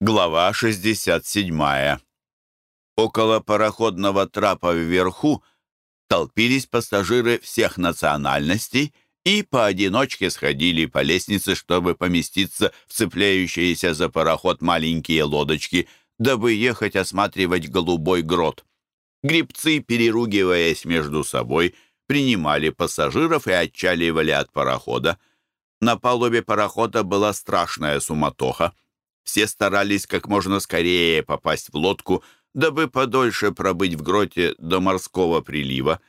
Глава 67. Около пароходного трапа вверху толпились пассажиры всех национальностей и поодиночке сходили по лестнице, чтобы поместиться в цепляющиеся за пароход маленькие лодочки, дабы ехать осматривать голубой грот. Грибцы, переругиваясь между собой, принимали пассажиров и отчаливали от парохода. На палубе парохода была страшная суматоха. Все старались как можно скорее попасть в лодку, дабы подольше пробыть в гроте до морского прилива.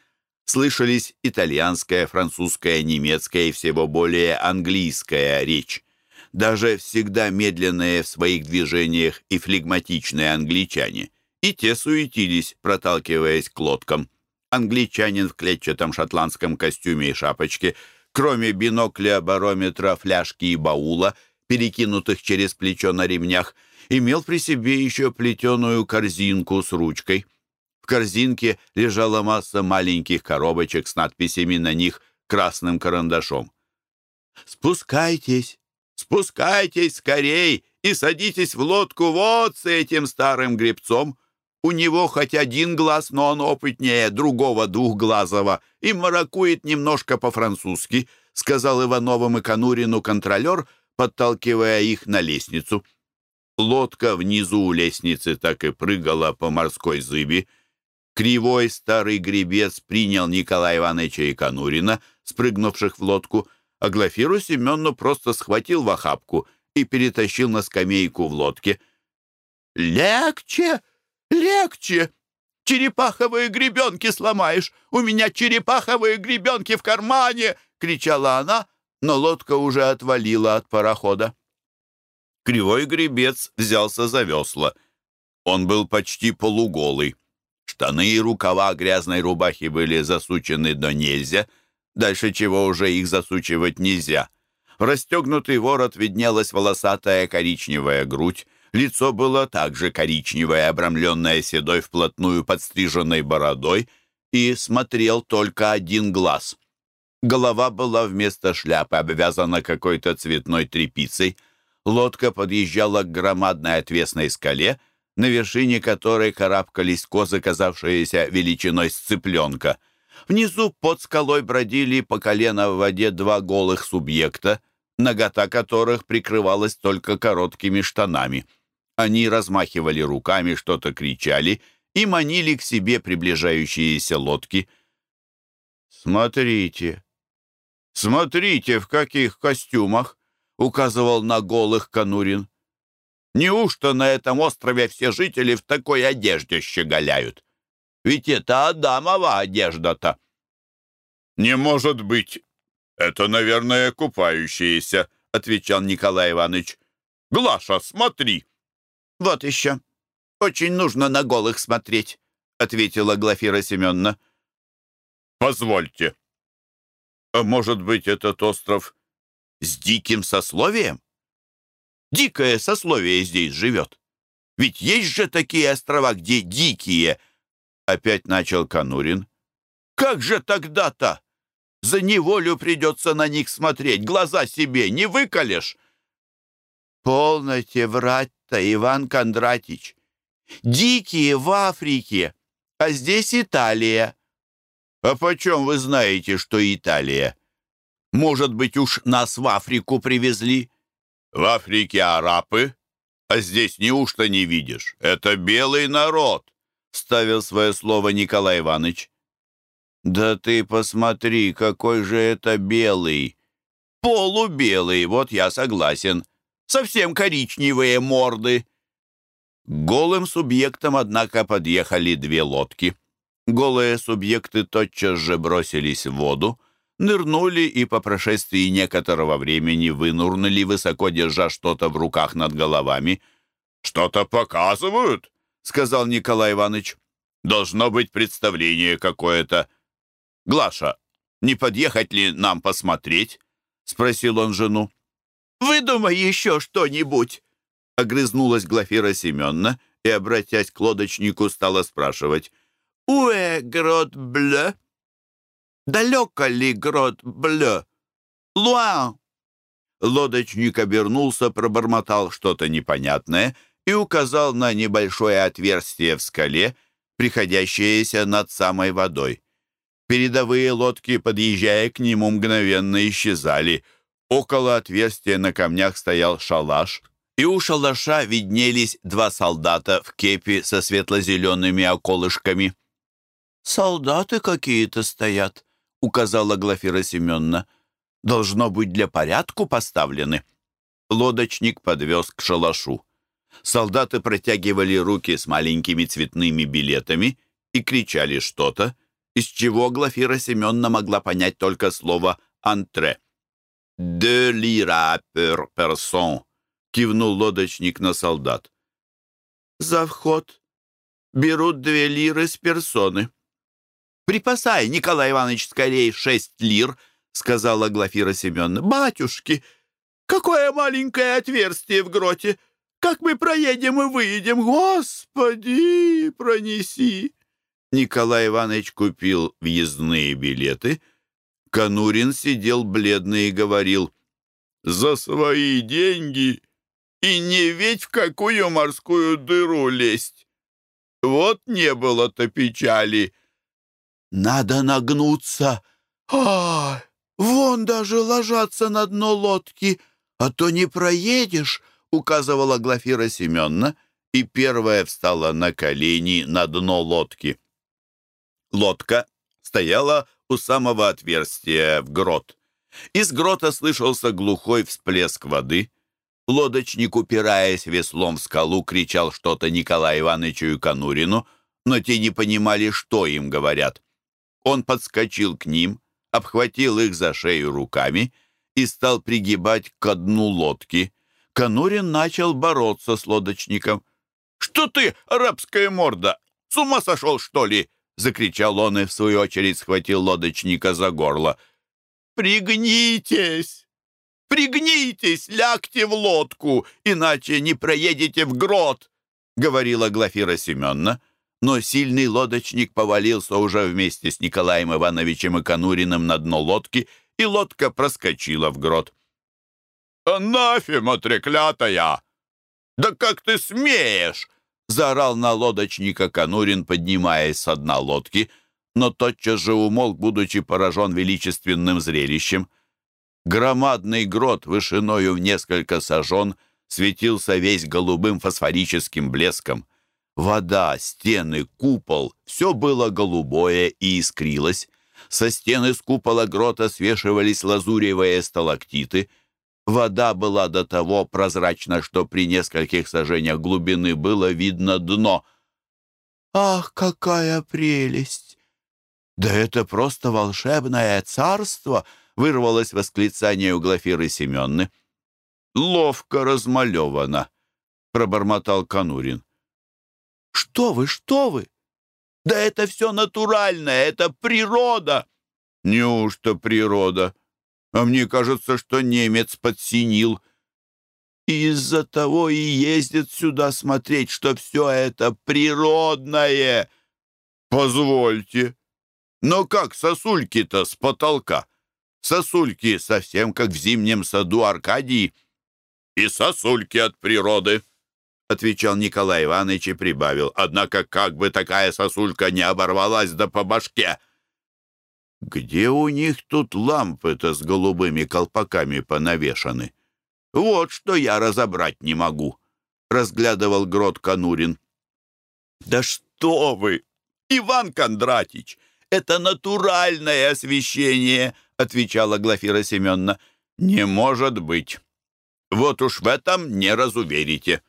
Слышались итальянская, французская, немецкая и всего более английская речь. Даже всегда медленные в своих движениях и флегматичные англичане. И те суетились, проталкиваясь к лодкам. Англичанин в клетчатом шотландском костюме и шапочке, кроме бинокля, барометра, фляжки и баула — перекинутых через плечо на ремнях, имел при себе еще плетеную корзинку с ручкой. В корзинке лежала масса маленьких коробочек с надписями на них красным карандашом. «Спускайтесь, спускайтесь скорей и садитесь в лодку вот с этим старым гребцом. У него хоть один глаз, но он опытнее другого двухглазого и маракует немножко по-французски», сказал Ивановым и Конурину контролер — подталкивая их на лестницу. Лодка внизу у лестницы так и прыгала по морской зыби. Кривой старый гребец принял Николая Ивановича и Конурина, спрыгнувших в лодку, а Глафиру Семенну просто схватил в охапку и перетащил на скамейку в лодке. «Легче! Легче! Черепаховые гребенки сломаешь! У меня черепаховые гребенки в кармане!» — кричала она, но лодка уже отвалила от парохода. Кривой гребец взялся за весла. Он был почти полуголый. Штаны и рукава грязной рубахи были засучены до нельзя, дальше чего уже их засучивать нельзя. В расстегнутый ворот виднелась волосатая коричневая грудь, лицо было также коричневое, обрамленное седой вплотную подстриженной бородой, и смотрел только один глаз — Голова была вместо шляпы обвязана какой-то цветной тряпицей. Лодка подъезжала к громадной отвесной скале, на вершине которой карабкались козы, казавшиеся величиной сцепленка. Внизу под скалой бродили по колено в воде два голых субъекта, нагота которых прикрывалась только короткими штанами. Они размахивали руками, что-то кричали и манили к себе приближающиеся лодки. «Смотрите!» «Смотрите, в каких костюмах!» — указывал на голых Конурин. «Неужто на этом острове все жители в такой одежде щеголяют? Ведь это Адамова одежда-то!» «Не может быть! Это, наверное, купающиеся!» — отвечал Николай Иванович. «Глаша, смотри!» «Вот еще! Очень нужно на голых смотреть!» — ответила Глафира Семеновна. «Позвольте!» А может быть, этот остров с диким сословием? Дикое сословие здесь живет. Ведь есть же такие острова, где дикие. Опять начал Конурин. Как же тогда-то? За неволю придется на них смотреть, глаза себе не выколешь. Полноте врать-то, Иван Кондратич. Дикие в Африке, а здесь Италия. «А почем вы знаете, что Италия? Может быть, уж нас в Африку привезли?» «В Африке арапы, а здесь неужто не видишь? Это белый народ!» — ставил свое слово Николай Иванович. «Да ты посмотри, какой же это белый!» «Полубелый, вот я согласен. Совсем коричневые морды!» голым субъектам, однако, подъехали две лодки — Голые субъекты тотчас же бросились в воду, нырнули и по прошествии некоторого времени вынурнули, высоко держа что-то в руках над головами. «Что-то показывают», — сказал Николай Иванович. «Должно быть представление какое-то». «Глаша, не подъехать ли нам посмотреть?» — спросил он жену. «Выдумай еще что-нибудь», — огрызнулась Глафира Семеновна и, обратясь к лодочнику, стала спрашивать. «Уэ, грот бле?» «Далеко ли грот бле?» «Луан!» Лодочник обернулся, пробормотал что-то непонятное и указал на небольшое отверстие в скале, приходящееся над самой водой. Передовые лодки, подъезжая к нему, мгновенно исчезали. Около отверстия на камнях стоял шалаш, и у шалаша виднелись два солдата в кепи со светло-зелеными околышками. «Солдаты какие-то стоят», — указала Глафира Семеновна. «Должно быть, для порядку поставлены». Лодочник подвез к шалашу. Солдаты протягивали руки с маленькими цветными билетами и кричали что-то, из чего Глафира Семеновна могла понять только слово «антре». «De lira per person», — кивнул лодочник на солдат. «За вход берут две лиры с персоны». «Припасай, Николай Иванович, скорее шесть лир», — сказала Глафира Семеновна. «Батюшки, какое маленькое отверстие в гроте! Как мы проедем и выедем? Господи, пронеси!» Николай Иванович купил въездные билеты. Конурин сидел бледный и говорил, «За свои деньги и не ведь в какую морскую дыру лезть! Вот не было-то печали!» «Надо нагнуться! Ай, вон даже ложатся на дно лодки, а то не проедешь!» указывала Глафира Семеновна, и первая встала на колени на дно лодки. Лодка стояла у самого отверстия в грот. Из грота слышался глухой всплеск воды. Лодочник, упираясь веслом в скалу, кричал что-то Николаю Ивановичу и Конурину, но те не понимали, что им говорят. Он подскочил к ним, обхватил их за шею руками и стал пригибать к дну лодки. Конурин начал бороться с лодочником. «Что ты, арабская морда, с ума сошел, что ли?» Закричал он и, в свою очередь, схватил лодочника за горло. «Пригнитесь! Пригнитесь, лягте в лодку, иначе не проедете в грот!» Говорила Глафира Семеновна. Но сильный лодочник повалился уже вместе с Николаем Ивановичем и Конуриным на дно лодки, и лодка проскочила в грот. «Анафема треклятая! Да как ты смеешь!» заорал на лодочника Конурин, поднимаясь с дна лодки, но тотчас же умолк, будучи поражен величественным зрелищем. Громадный грот вышиною в несколько сажен светился весь голубым фосфорическим блеском. Вода, стены, купол — все было голубое и искрилось. Со стены с купола грота свешивались лазуревые сталактиты — Вода была до того прозрачна, что при нескольких сажениях глубины было видно дно. «Ах, какая прелесть! Да это просто волшебное царство!» — вырвалось восклицание у Глафиры Семенны. «Ловко размалевано!» — пробормотал Конурин. «Что вы, что вы? Да это все натуральное, это природа!» «Неужто природа?» А мне кажется, что немец подсинил. Из-за того и ездит сюда смотреть, что все это природное. Позвольте. Но как сосульки-то с потолка? Сосульки совсем как в зимнем саду Аркадии. И сосульки от природы, — отвечал Николай Иванович и прибавил. Однако как бы такая сосулька не оборвалась да по башке, — где у них тут лампы-то с голубыми колпаками понавешаны? Вот что я разобрать не могу, — разглядывал грот Конурин. Да что вы, Иван Кондратич, это натуральное освещение, — отвечала Глафира Семеновна. Не может быть. Вот уж в этом не разуверите.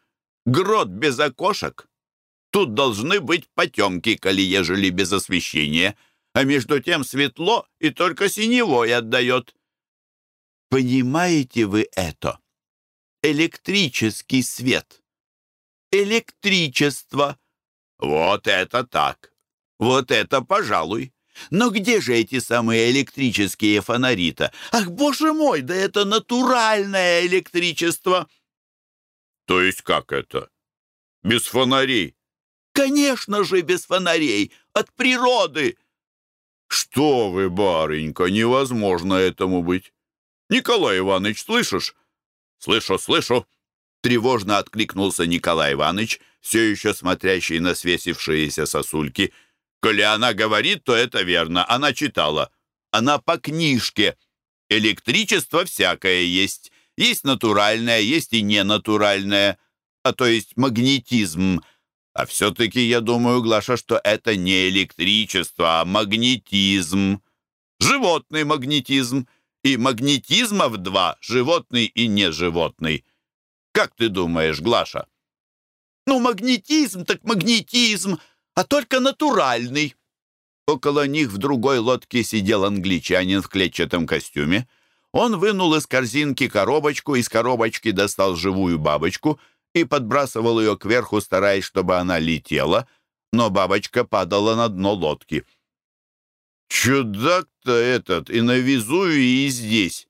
Грот без окошек. Тут должны быть потемки, коли ежели без освещения — а между тем светло и только синевой отдает. Понимаете вы это? Электрический свет. Электричество. Вот это так. Вот это, пожалуй. Но где же эти самые электрические фонари-то? Ах, боже мой, да это натуральное электричество. То есть как это? Без фонарей? Конечно же, без фонарей. От природы. «Что вы, барынька, невозможно этому быть!» «Николай Иванович, слышишь?» «Слышу, слышу!» Тревожно откликнулся Николай Иванович, все еще смотрящий на свесившиеся сосульки. «Коли она говорит, то это верно. Она читала. Она по книжке. Электричество всякое есть. Есть натуральное, есть и ненатуральное. А то есть магнетизм. А все-таки я думаю, Глаша, что это не электричество, а магнетизм. Животный магнетизм. И магнетизмов два — животный и неживотный. Как ты думаешь, Глаша? Ну, магнетизм так магнетизм, а только натуральный. Около них в другой лодке сидел англичанин в клетчатом костюме. Он вынул из корзинки коробочку, из коробочки достал живую бабочку и подбрасывал ее кверху, стараясь, чтобы она летела, но бабочка падала на дно лодки. «Чудак-то этот и на Везувии, и здесь.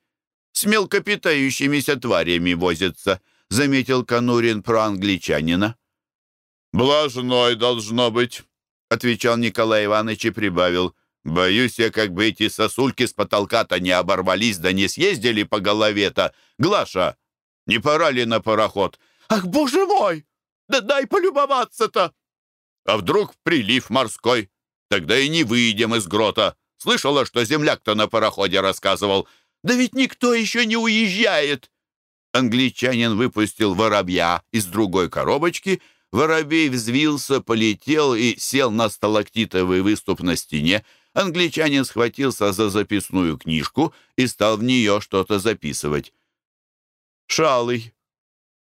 С мелкопитающимися тварями возится», — заметил Конурин про англичанина. «Блажной должно быть», — отвечал Николай Иванович и прибавил. «Боюсь я, как бы эти сосульки с потолка-то не оборвались, да не съездили по голове-то. Глаша, не пора ли на пароход?» «Ах, боже мой! Да дай полюбоваться-то!» «А вдруг прилив морской?» Тогда и не выйдем из грота. Слышала, что земляк-то на пароходе рассказывал. Да ведь никто еще не уезжает. Англичанин выпустил воробья из другой коробочки. Воробей взвился, полетел и сел на сталактитовый выступ на стене. Англичанин схватился за записную книжку и стал в нее что-то записывать. «Шалый.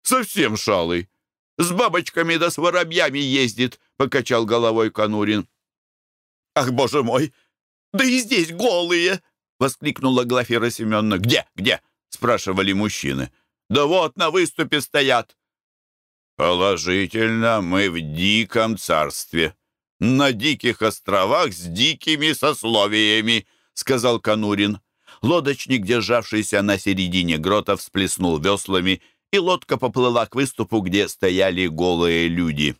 Совсем шалый. С бабочками да с воробьями ездит», — покачал головой Конурин. «Ах, боже мой! Да и здесь голые!» — воскликнула Глафира Семеновна. «Где? Где?» — спрашивали мужчины. «Да вот, на выступе стоят». «Положительно, мы в диком царстве, на диких островах с дикими сословиями», — сказал Конурин. Лодочник, державшийся на середине грота, всплеснул веслами, и лодка поплыла к выступу, где стояли голые люди.